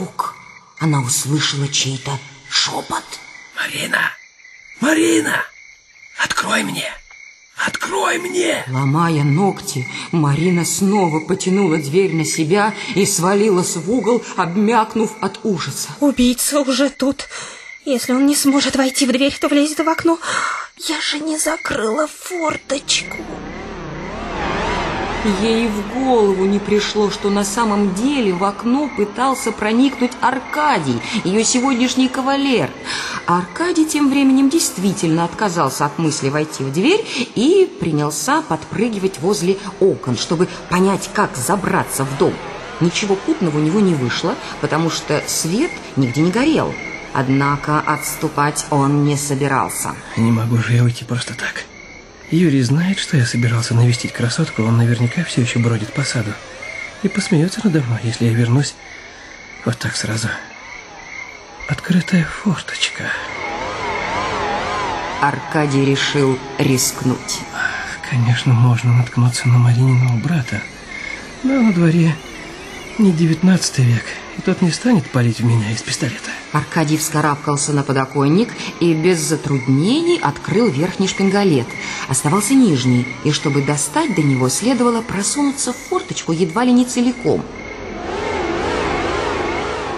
вдруг она услышала чей-то шепот. Марина! Марина! Открой мне! Открой мне! Ломая ногти, Марина снова потянула дверь на себя и свалилась в угол, обмякнув от ужаса. Убийца уже тут. Если он не сможет войти в дверь, то влезет в окно. Я же не закрыла форточку. Ей в голову не пришло, что на самом деле в окно пытался проникнуть Аркадий, ее сегодняшний кавалер. А Аркадий тем временем действительно отказался от мысли войти в дверь и принялся подпрыгивать возле окон, чтобы понять, как забраться в дом. Ничего путного у него не вышло, потому что свет нигде не горел. Однако отступать он не собирался. Не могу же я уйти просто так. Юрий знает, что я собирался навестить красотку, он наверняка все еще бродит по саду. И посмеется надо мной, если я вернусь вот так сразу. Открытая форточка. Аркадий решил рискнуть. Конечно, можно наткнуться на Марининого брата, но на дворе не девятнадцатый век, и тот не станет палить в меня из пистолета. Аркадий вскарабкался на подоконник и без затруднений открыл верхний шпингалет. Оставался нижний, и чтобы достать до него, следовало просунуться в форточку едва ли не целиком.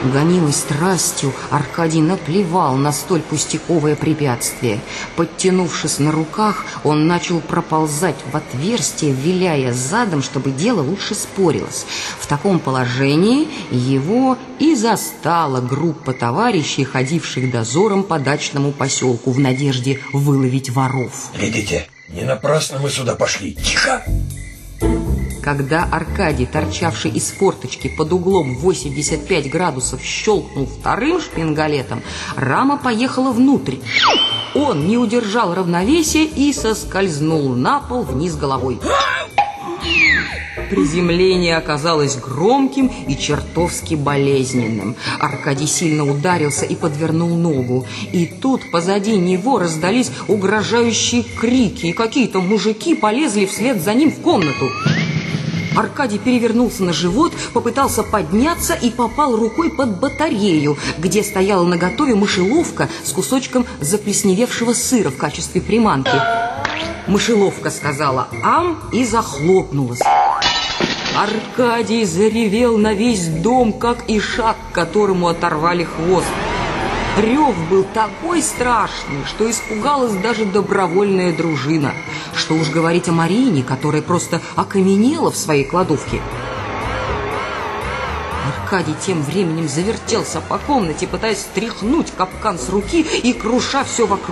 Гонимый страстью, Аркадий наплевал на столь пустяковое препятствие. Подтянувшись на руках, он начал проползать в отверстие, виляя задом, чтобы дело лучше спорилось. В таком положении его и застала группа товарищей, ходивших дозором по дачному поселку в надежде выловить воров. Глядите, не напрасно мы сюда пошли. Тихо! Когда Аркадий, торчавший из форточки под углом 85 градусов, щелкнул вторым шпингалетом, рама поехала внутрь. Он не удержал равновесия и соскользнул на пол вниз головой. Приземление оказалось громким и чертовски болезненным. Аркадий сильно ударился и подвернул ногу. И тут позади него раздались угрожающие крики, и какие-то мужики полезли вслед за ним в комнату. Аркадий перевернулся на живот, попытался подняться и попал рукой под батарею, где стояла наготове мышеловка с кусочком заплесневевшего сыра в качестве приманки. Мышеловка сказала «ам» и захлопнулась. Аркадий заревел на весь дом, как и шаг, которому оторвали хвост. Рев был такой страшный, что испугалась даже добровольная дружина. Что уж говорить о Марине, которая просто окаменела в своей кладовке. Аркадий тем временем завертелся по комнате, пытаясь стряхнуть капкан с руки и круша все вокруг.